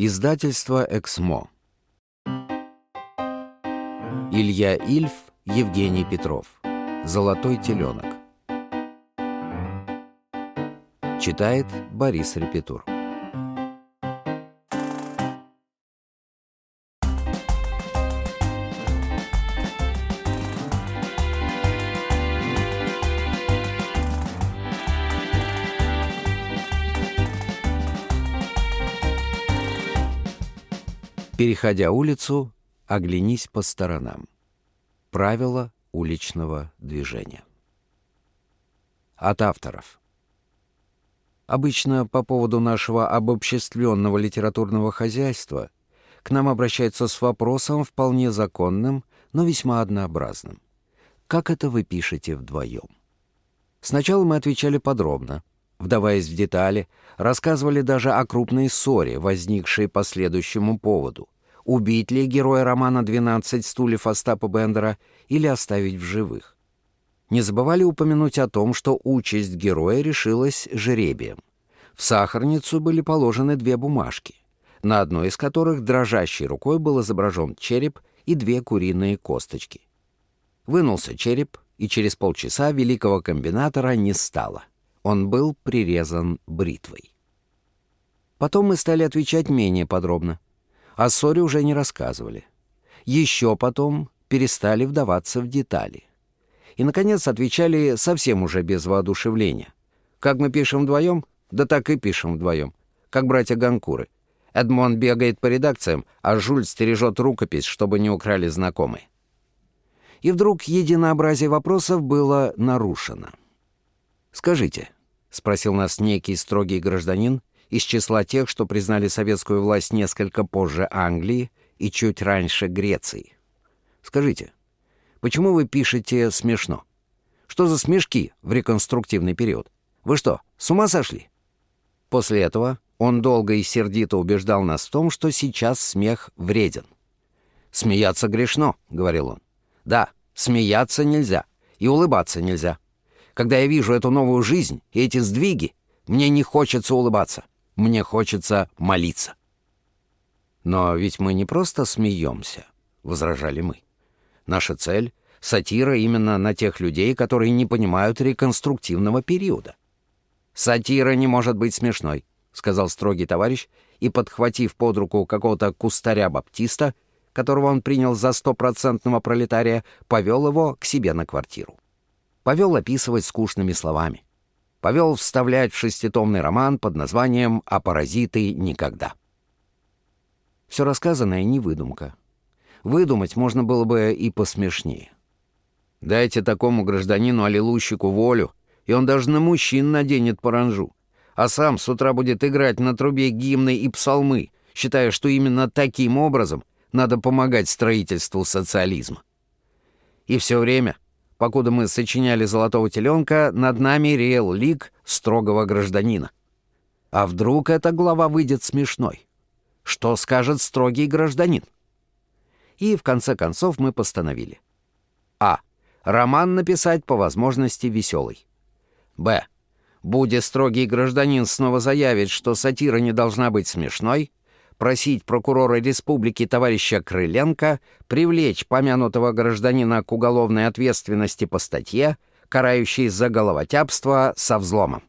Издательство «Эксмо». Илья Ильф, Евгений Петров. «Золотой теленок». Читает Борис Репетур. Переходя улицу, оглянись по сторонам. Правила уличного движения. От авторов. Обычно по поводу нашего обобществленного литературного хозяйства к нам обращаются с вопросом вполне законным, но весьма однообразным. Как это вы пишете вдвоем? Сначала мы отвечали подробно, вдаваясь в детали, рассказывали даже о крупной ссоре, возникшей по следующему поводу. Убить ли героя романа «12 стульев» Остапа Бендера или оставить в живых? Не забывали упомянуть о том, что участь героя решилась жребием. В сахарницу были положены две бумажки, на одной из которых дрожащей рукой был изображен череп и две куриные косточки. Вынулся череп, и через полчаса великого комбинатора не стало. Он был прирезан бритвой. Потом мы стали отвечать менее подробно. О ссоре уже не рассказывали. Еще потом перестали вдаваться в детали. И, наконец, отвечали совсем уже без воодушевления. Как мы пишем вдвоем? Да так и пишем вдвоем. Как братья Ганкуры. Эдмон бегает по редакциям, а Жуль стережет рукопись, чтобы не украли знакомые. И вдруг единообразие вопросов было нарушено. «Скажите», — спросил нас некий строгий гражданин, из числа тех, что признали советскую власть несколько позже Англии и чуть раньше Греции. Скажите, почему вы пишете смешно? Что за смешки в реконструктивный период? Вы что, с ума сошли? После этого он долго и сердито убеждал нас в том, что сейчас смех вреден. «Смеяться грешно», — говорил он. «Да, смеяться нельзя, и улыбаться нельзя. Когда я вижу эту новую жизнь и эти сдвиги, мне не хочется улыбаться. Мне хочется молиться. Но ведь мы не просто смеемся, возражали мы. Наша цель — сатира именно на тех людей, которые не понимают реконструктивного периода. «Сатира не может быть смешной», — сказал строгий товарищ, и, подхватив под руку какого-то кустаря-баптиста, которого он принял за стопроцентного пролетария, повел его к себе на квартиру. Повел описывать скучными словами повел вставлять в шеститомный роман под названием «А паразиты никогда». Все рассказанное не выдумка. Выдумать можно было бы и посмешнее. Дайте такому гражданину аллилуйщику волю, и он даже на мужчин наденет паранжу, а сам с утра будет играть на трубе гимны и псалмы, считая, что именно таким образом надо помогать строительству социализма. И все время — Покуда мы сочиняли «Золотого теленка», над нами реял лик строгого гражданина. А вдруг эта глава выйдет смешной? Что скажет строгий гражданин? И в конце концов мы постановили. А. Роман написать по возможности веселый. Б. Будет строгий гражданин снова заявить, что сатира не должна быть смешной, просить прокурора республики товарища Крыленко привлечь помянутого гражданина к уголовной ответственности по статье, карающей за головотяпство со взломом.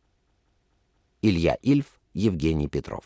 Илья Ильф, Евгений Петров.